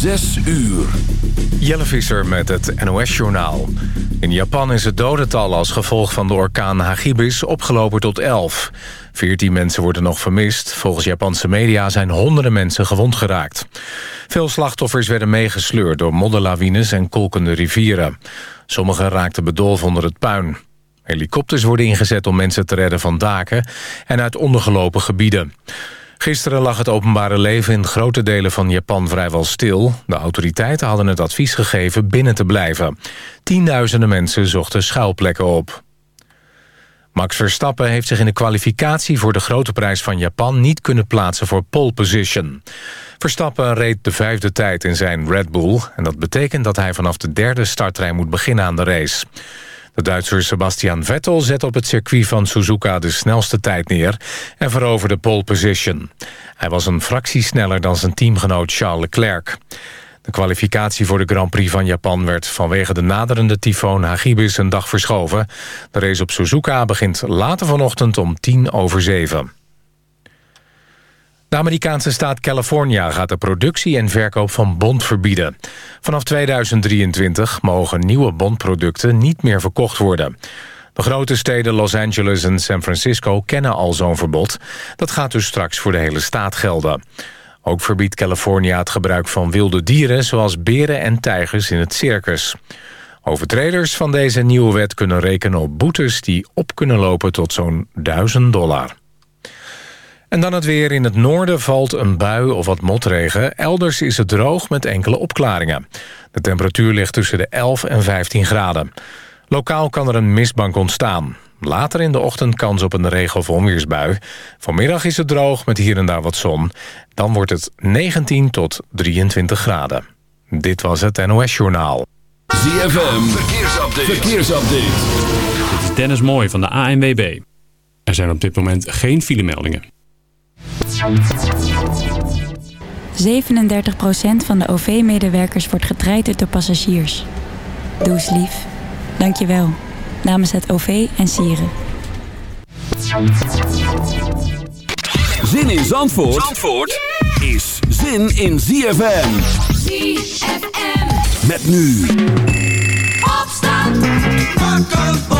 Zes uur. Jelle Visser met het NOS-journaal. In Japan is het dodental als gevolg van de orkaan Hagibis opgelopen tot 11. 14 mensen worden nog vermist. Volgens Japanse media zijn honderden mensen gewond geraakt. Veel slachtoffers werden meegesleurd door modderlawines en kolkende rivieren. Sommigen raakten bedolven onder het puin. Helikopters worden ingezet om mensen te redden van daken... en uit ondergelopen gebieden. Gisteren lag het openbare leven in grote delen van Japan vrijwel stil. De autoriteiten hadden het advies gegeven binnen te blijven. Tienduizenden mensen zochten schuilplekken op. Max Verstappen heeft zich in de kwalificatie voor de grote prijs van Japan... niet kunnen plaatsen voor pole position. Verstappen reed de vijfde tijd in zijn Red Bull... en dat betekent dat hij vanaf de derde startrij moet beginnen aan de race. De Duitser Sebastian Vettel zet op het circuit van Suzuka de snelste tijd neer en veroverde pole position. Hij was een fractie sneller dan zijn teamgenoot Charles Leclerc. De kwalificatie voor de Grand Prix van Japan werd vanwege de naderende tyfoon Hagibis een dag verschoven. De race op Suzuka begint later vanochtend om tien over zeven. De Amerikaanse staat California gaat de productie en verkoop van Bond verbieden. Vanaf 2023 mogen nieuwe Bondproducten niet meer verkocht worden. De grote steden Los Angeles en San Francisco kennen al zo'n verbod. Dat gaat dus straks voor de hele staat gelden. Ook verbiedt California het gebruik van wilde dieren... zoals beren en tijgers in het circus. Overtreders van deze nieuwe wet kunnen rekenen op boetes... die op kunnen lopen tot zo'n 1000 dollar. En dan het weer. In het noorden valt een bui of wat motregen. Elders is het droog met enkele opklaringen. De temperatuur ligt tussen de 11 en 15 graden. Lokaal kan er een mistbank ontstaan. Later in de ochtend kans op een regen- of onweersbui. Vanmiddag is het droog met hier en daar wat zon. Dan wordt het 19 tot 23 graden. Dit was het NOS Journaal. ZFM, verkeersupdate. verkeersupdate. Dit is Dennis Mooij van de ANWB. Er zijn op dit moment geen filemeldingen. 37% van de OV-medewerkers wordt getraind door passagiers. Doe eens lief. Dank je wel. Namens het OV en Sieren. Zin in Zandvoort, Zandvoort is zin in ZFM. ZFM. Met nu. Opstand. Wakker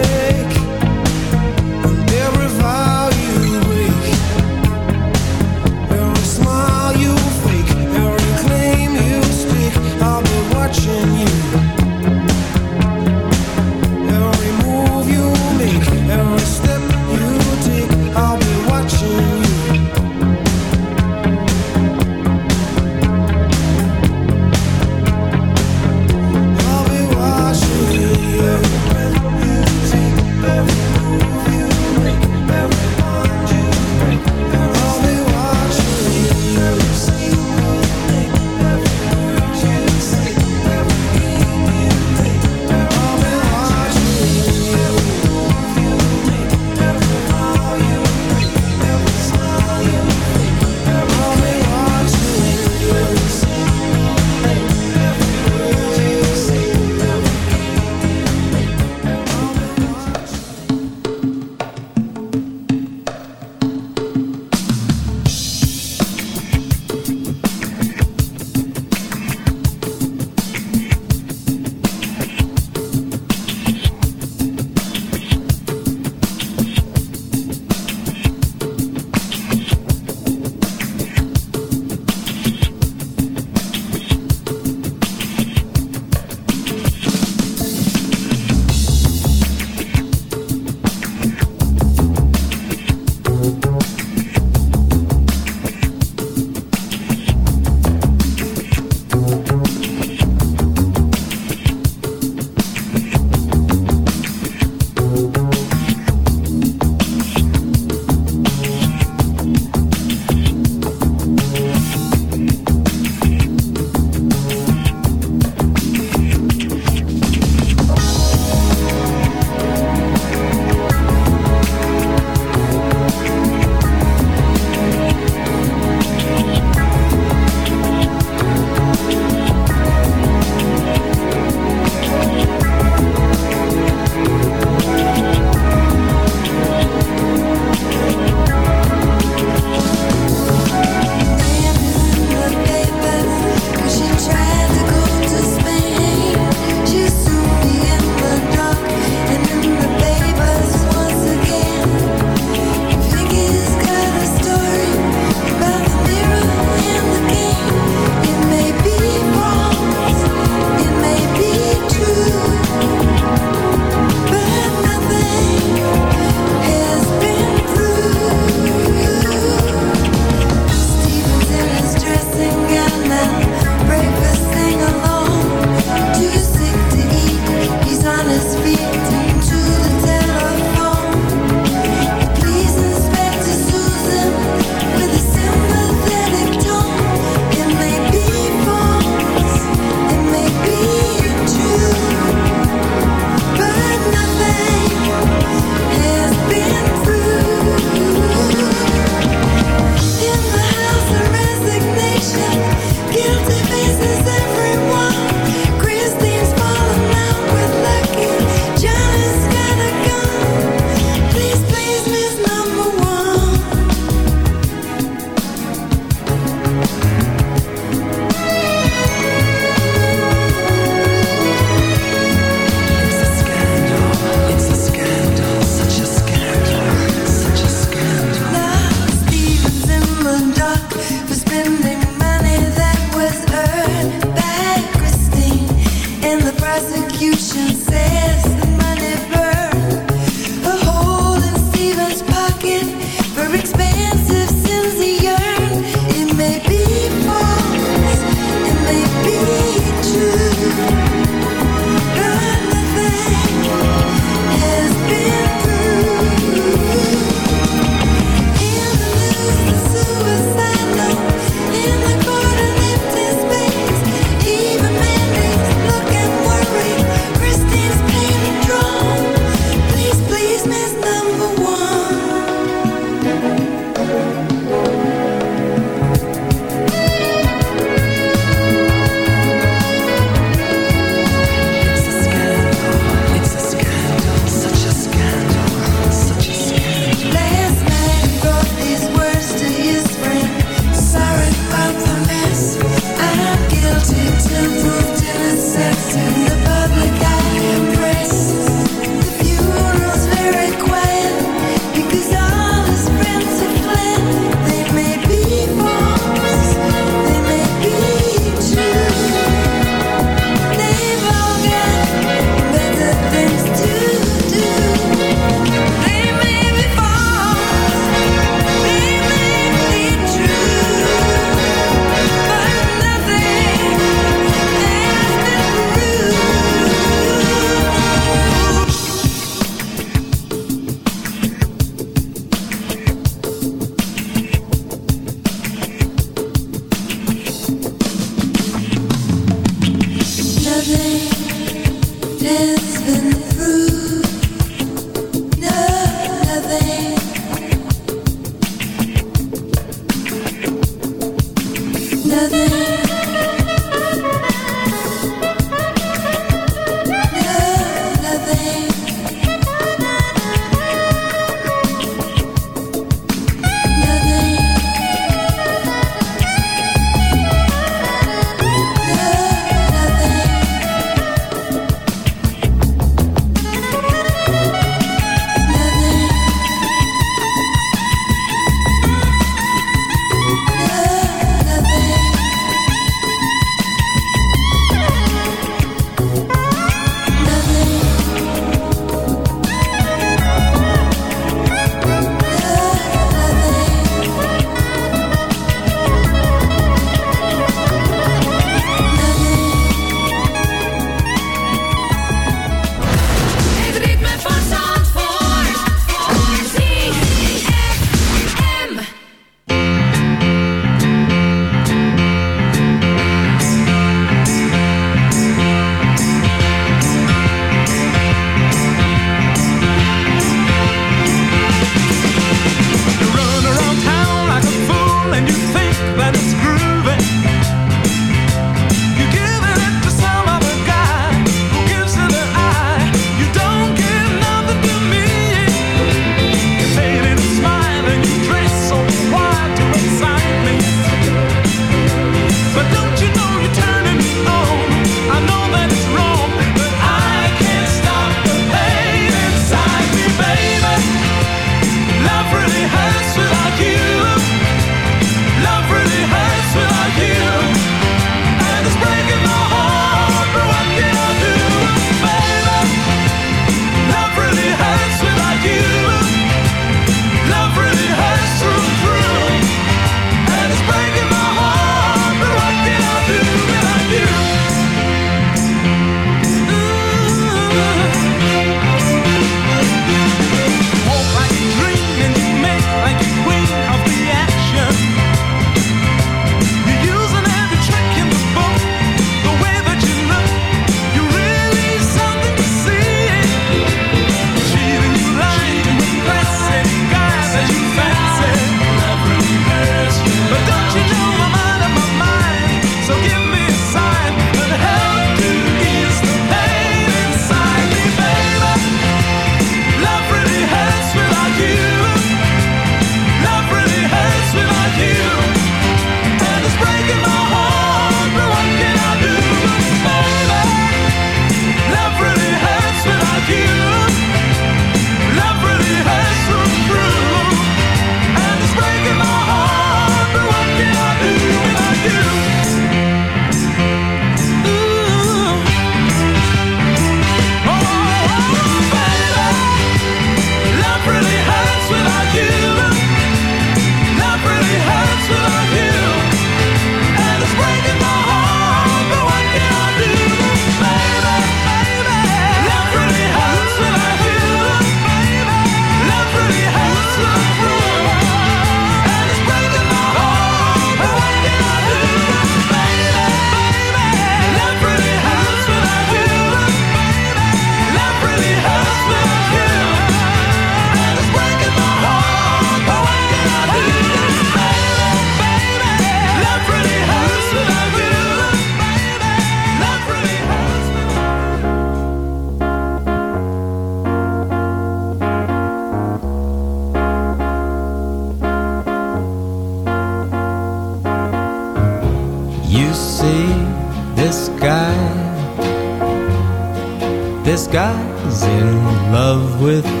With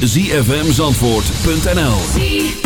www.zfmzandvoort.nl